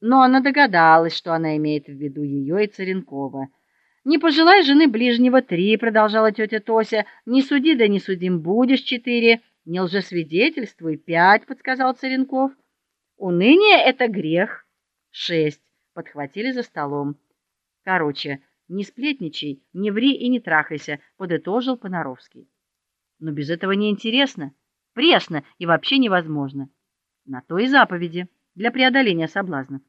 Но она догадалась, что она имеет в виду ее и Царенкова. Не пожелай жены ближнего три, продолжала тетя Тося. Не суди, да не судим будешь четыре. Не лжесвидетельствуй пять, подсказал Царенков. Уныние это грех. Шесть. Подхватили за столом. Короче, не сплетничай, не ври и не трахайся, подытожил Понаровский. Но без этого не интересно, пресно и вообще невозможно. На то и заповеди для преодоления соблазнов.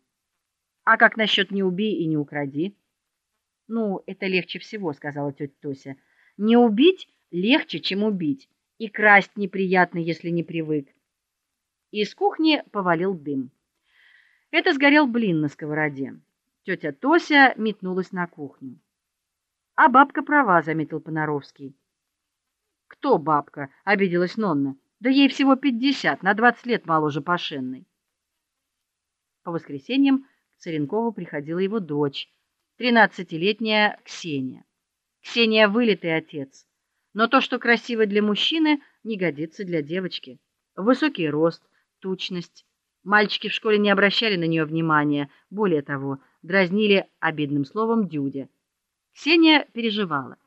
А как насчет не убей и не укради? Ну, это легче всего, сказала тетя Тося. Не убить легче, чем убить, и красть неприятно, если не привык. Из кухни повалил дым. Это сгорел блин на сковороде. Тетя Тося метнулась на кухню. А бабка права, заметил Понаровский. Кто бабка? обиделась Нонна. Да ей всего пятьдесят, на двадцать лет моложе Пашенной. По воскресеньям к приходила его дочь, тринадцатилетняя Ксения. Ксения вылитый отец, но то, что красиво для мужчины, не годится для девочки. Высокий рост, тучность. Мальчики в школе не обращали на нее внимания, более того, дразнили обидным словом дюдя. Ксения переживала.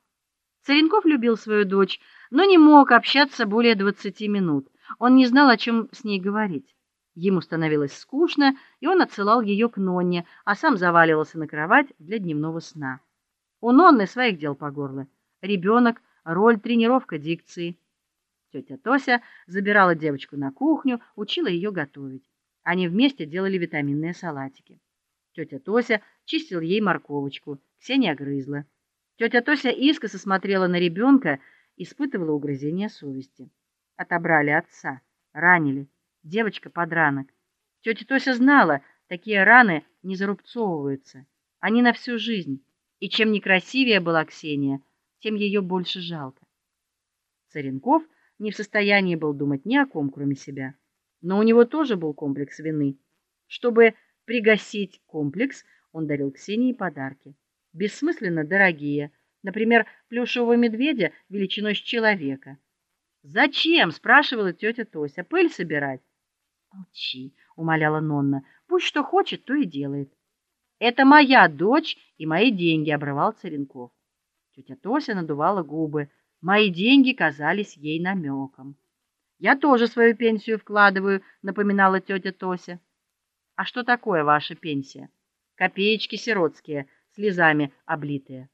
Царенков любил свою дочь, но не мог общаться более двадцати минут. Он не знал, о чем с ней говорить. Ему становилось скучно, и он отсылал ее к Нонне, а сам заваливался на кровать для дневного сна. У Нонны своих дел по горло. Ребенок, роль, тренировка дикции. Тетя Тося забирала девочку на кухню, учила ее готовить. Они вместе делали витаминные салатики. Тетя Тося чистила ей морковочку, Ксения грызла. Тетя Тося искоса смотрела на ребенка, испытывала угрызения совести. Отобрали отца, ранили. Девочка подранок. Тетя Тося знала, такие раны не зарубцовываются. Они на всю жизнь. И чем некрасивее была Ксения, тем ее больше жалко. Царенков не в состоянии был думать ни о ком, кроме себя. Но у него тоже был комплекс вины. Чтобы пригасить комплекс, он дарил Ксении подарки, бессмысленно дорогие, например, плюшевого медведя величиной с человека. "Зачем?" спрашивала тетя Тося. "Пыль собирать?" "Молчи", умоляла Нонна. "Пусть что хочет, то и делает". "Это моя дочь и мои деньги", обрывал Царенков. Тетя Тося надувала губы. Мои деньги казались ей намеком. "Я тоже свою пенсию вкладываю", напоминала тетя Тося. "А что такое ваша пенсия?" "Копеечки сиротские, слезами облитые".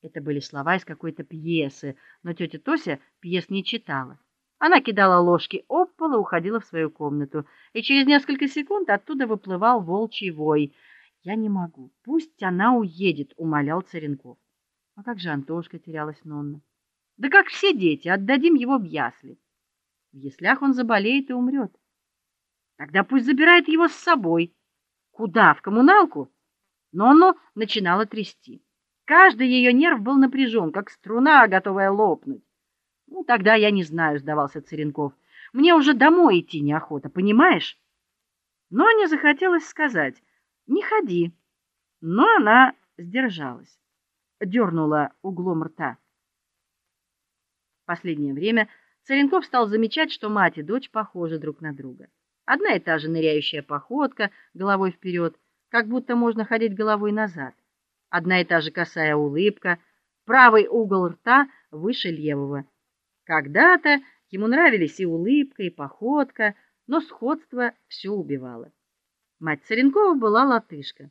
Это были слова из какой-то пьесы, но тетя Тося пьес не читала. Она кидала ложки об пол и уходила в свою комнату, и через несколько секунд оттуда выплывал волчий вой. Я не могу. Пусть она уедет, умолял Царенков. А как же Антошка терялась Нонна? Да как все дети, отдадим его в ясли. В яслях он заболеет и умрет. Тогда пусть забирает его с собой. Куда? В коммуналку? Нонну начинала трясти. Каждый ее нерв был напряжен, как струна, готовая лопнуть. Ну тогда я не знаю, сдавался Церенков. Мне уже домой идти неохота, понимаешь? Но не захотелось сказать: "Не ходи". Но она сдержалась, дернула углом рта. Последнее время Церенков стал замечать, что мать и дочь похожи друг на друга. Одна и та же ныряющая походка, головой вперед, как будто можно ходить головой назад. Одна и та же косая улыбка, правый угол рта выше левого. Когда-то ему нравились и улыбка, и походка, но сходство все убивало. Мать Царенкова была латышка.